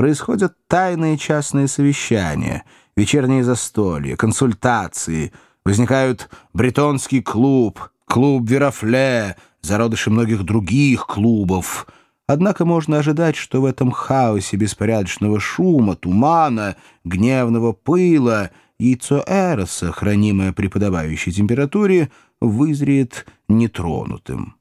происходят тайные частные совещания, вечерние застолья, консультации, возникают бретонский клуб, клуб Верофле, зародыши многих других клубов. Однако можно ожидать, что в этом хаосе беспорядочного шума, тумана, гневного пыла яйцо Эроса, хранимое при подобающей температуре, вызреет нетронутым.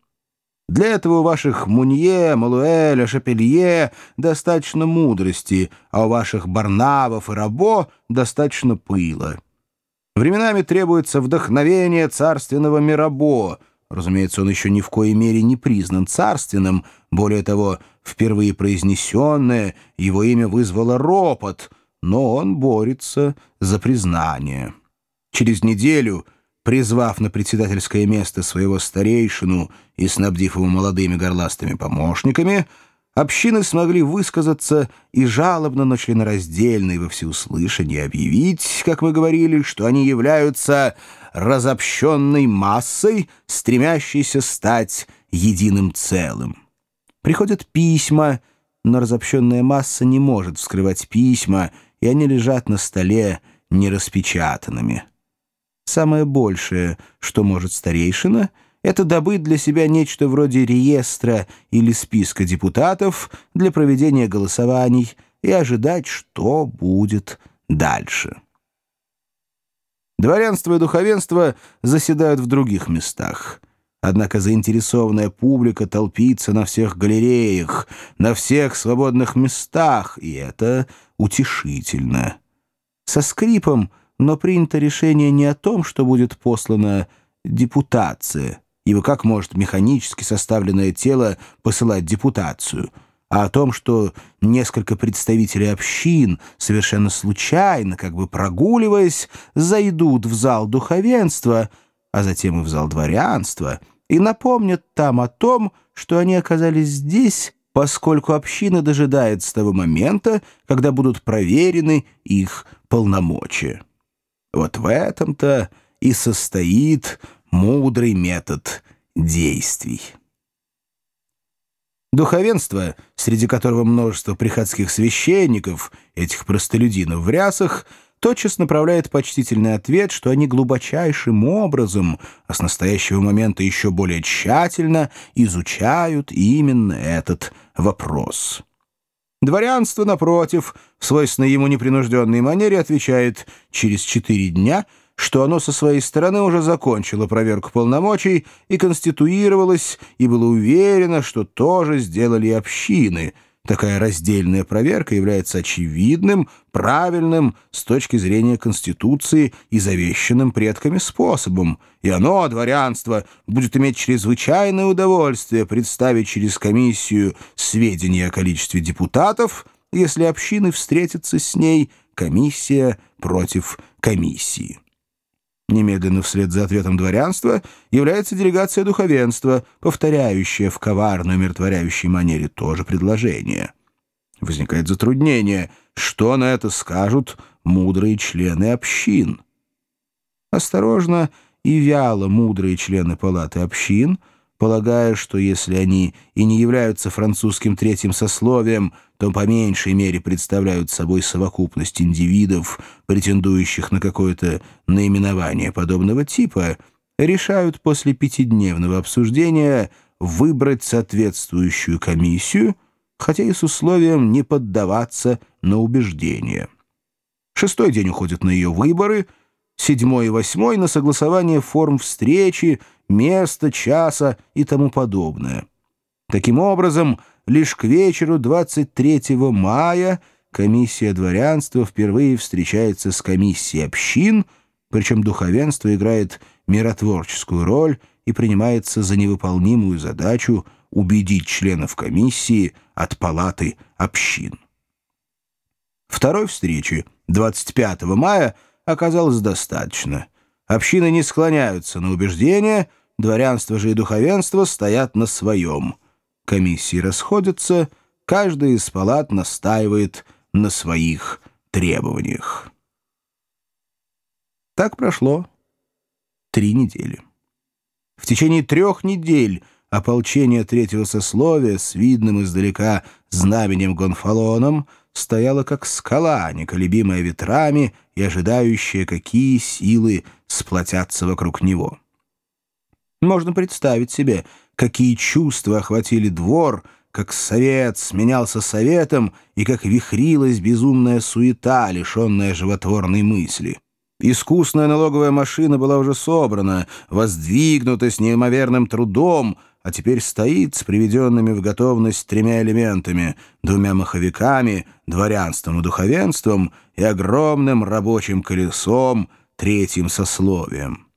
Для этого у ваших Мунье, Малуэля, Шапелье достаточно мудрости, а у ваших Барнавов и Рабо достаточно пыла. Временами требуется вдохновение царственного Мирабо. Разумеется, он еще ни в коей мере не признан царственным. Более того, впервые произнесенное его имя вызвало ропот, но он борется за признание. Через неделю — призвав на председательское место своего старейшину и снабдив его молодыми горластыми помощниками, общины смогли высказаться и жалобно, но членораздельно и во всеуслышание объявить, как мы говорили, что они являются разобщенной массой, стремящейся стать единым целым. Приходят письма, но разобщенная масса не может вскрывать письма, и они лежат на столе нераспечатанными. Самое большее, что может старейшина, это добыть для себя нечто вроде реестра или списка депутатов для проведения голосований и ожидать, что будет дальше. Дворянство и духовенство заседают в других местах. Однако заинтересованная публика толпится на всех галереях, на всех свободных местах, и это утешительно. Со скрипом но принято решение не о том, что будет послана депутация, ибо как может механически составленное тело посылать депутацию, а о том, что несколько представителей общин, совершенно случайно, как бы прогуливаясь, зайдут в зал духовенства, а затем и в зал дворянства, и напомнят там о том, что они оказались здесь, поскольку община дожидается того момента, когда будут проверены их полномочия. Вот в этом-то и состоит мудрый метод действий. Духовенство, среди которого множество приходских священников, этих простолюдинов в рясах, тотчас направляет почтительный ответ, что они глубочайшим образом, а с настоящего момента еще более тщательно, изучают именно этот вопрос. Дворянство, напротив, в свойственной ему непринужденной манере отвечает через четыре дня, что оно со своей стороны уже закончило проверку полномочий и конституировалось, и было уверено, что тоже сделали общины — Такая раздельная проверка является очевидным, правильным с точки зрения Конституции и завещанным предками способом, и оно, дворянство, будет иметь чрезвычайное удовольствие представить через комиссию сведения о количестве депутатов, если общины встретятся с ней комиссия против комиссии. Немедленно вслед за ответом дворянства является делегация духовенства, повторяющая в коварной умиротворяющей манере тоже предложение. Возникает затруднение, что на это скажут мудрые члены общин. Осторожно и вяло мудрые члены палаты общин — полагая, что если они и не являются французским третьим сословием, то по меньшей мере представляют собой совокупность индивидов, претендующих на какое-то наименование подобного типа, решают после пятидневного обсуждения выбрать соответствующую комиссию, хотя и с условием не поддаваться на убеждения. Шестой день уходит на ее выборы — седьмой и восьмой на согласование форм встречи, места, часа и тому подобное. Таким образом, лишь к вечеру 23 мая комиссия дворянства впервые встречается с комиссией общин, причем духовенство играет миротворческую роль и принимается за невыполнимую задачу убедить членов комиссии от палаты общин. Второй встречи, 25 мая, оказалось достаточно. Общины не склоняются на убеждения, дворянство же и духовенство стоят на своем. Комиссии расходятся, каждая из палат настаивает на своих требованиях. Так прошло три недели. В течение трех недель ополчение третьего сословия с видным издалека знаменем Гонфалоном стояла как скала, неколебимая ветрами и ожидающая, какие силы сплотятся вокруг него. Можно представить себе, какие чувства охватили двор, как совет сменялся советом и как вихрилась безумная суета, лишенная животворной мысли. Искусная налоговая машина была уже собрана, воздвигнута с неимоверным трудом, а теперь стоит с приведенными в готовность тремя элементами — двумя маховиками, дворянством и духовенством и огромным рабочим колесом, третьим сословием.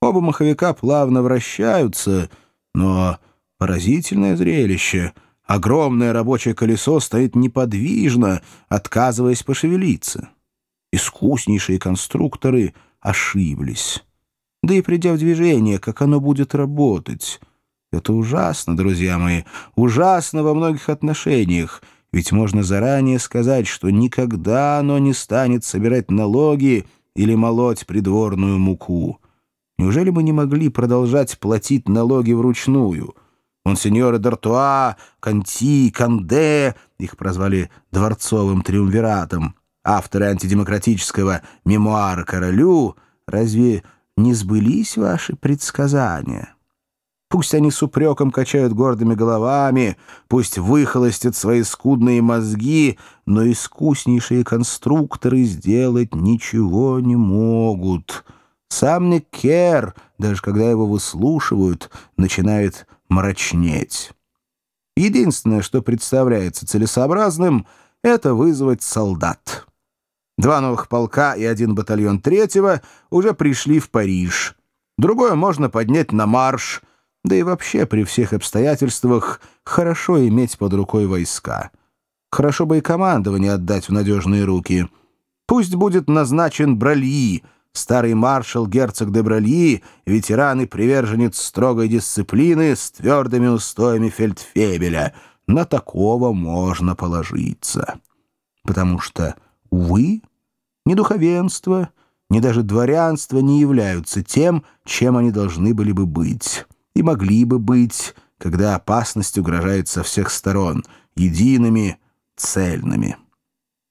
Оба маховика плавно вращаются, но поразительное зрелище. Огромное рабочее колесо стоит неподвижно, отказываясь пошевелиться. Искуснейшие конструкторы ошиблись. Да и придя в движение, как оно будет работать? Это ужасно, друзья мои, ужасно во многих отношениях, ведь можно заранее сказать, что никогда оно не станет собирать налоги или молоть придворную муку. Неужели мы не могли продолжать платить налоги вручную? Монсеньоры Д'Артуа, Канти, Канде, их прозвали «дворцовым триумвиратом», авторы антидемократического мемуара королю, разве не сбылись ваши предсказания? Пусть они с упреком качают гордыми головами, пусть выхолостят свои скудные мозги, но искуснейшие конструкторы сделать ничего не могут. Сам Некер, даже когда его выслушивают, начинает мрачнеть. Единственное, что представляется целесообразным, это вызвать солдат. Два новых полка и один батальон третьего уже пришли в Париж. Другое можно поднять на марш — да и вообще при всех обстоятельствах хорошо иметь под рукой войска. Хорошо бы и командование отдать в надежные руки. Пусть будет назначен Бральи, старый маршал герцог де Бральи, ветеран и приверженец строгой дисциплины с твердыми устоями фельдфебеля. На такого можно положиться. Потому что, увы, ни духовенство, ни даже дворянство не являются тем, чем они должны были бы быть и могли бы быть, когда опасность угрожает со всех сторон, едиными, цельными.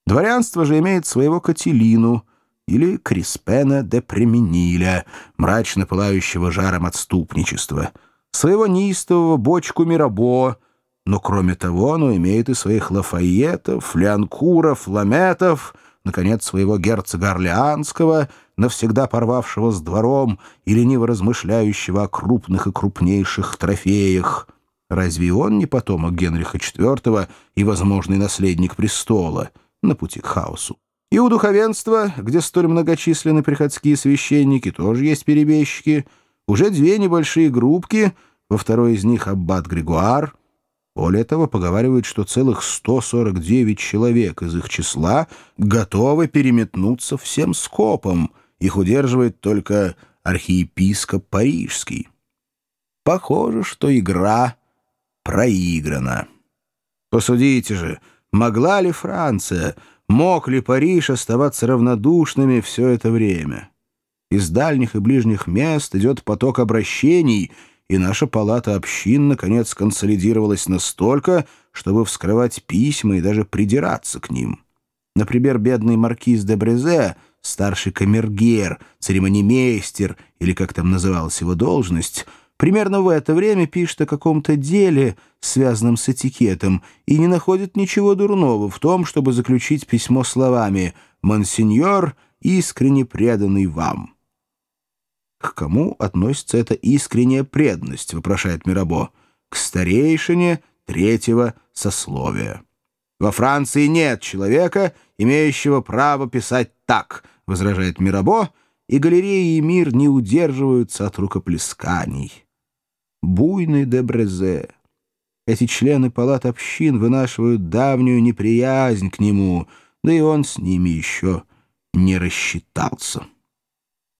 Дворянство же имеет своего Кателину или Криспена де Премениля, мрачно пылающего жаром отступничества, своего неистового бочку Мирабо, но кроме того оно имеет и своих Лафайетов, Леонкуров, Ламетов, наконец, своего герцога Орлеанского — навсегда порвавшего с двором и лениво размышляющего о крупных и крупнейших трофеях. Разве он не потомок Генриха IV и возможный наследник престола на пути к хаосу? И у духовенства, где столь многочисленны приходские священники, тоже есть перебежчики. Уже две небольшие группки, во второй из них аббат Григуар. Более того, поговаривают, что целых 149 человек из их числа готовы переметнуться всем скопом — их удерживает только архиепископ Парижский. Похоже, что игра проиграна. Посудите же, могла ли Франция, мог ли Париж оставаться равнодушными все это время? Из дальних и ближних мест идет поток обращений, и наша палата общин наконец консолидировалась настолько, чтобы вскрывать письма и даже придираться к ним. Например, бедный маркиз де Брезе — старший камергер, церемонимейстер, или как там называлась его должность, примерно в это время пишет о каком-то деле, связанном с этикетом, и не находит ничего дурного в том, чтобы заключить письмо словами «Монсеньор, искренне преданный вам». «К кому относится эта искренняя преданность?» — вопрошает Мирабо. «К старейшине третьего сословия». Во Франции нет человека, имеющего право писать так, возражает Мирабо, и галереи и мир не удерживаются от рукоплесканий. Буйный де Брезе. Эти члены палат общин вынашивают давнюю неприязнь к нему, да и он с ними еще не рассчитался.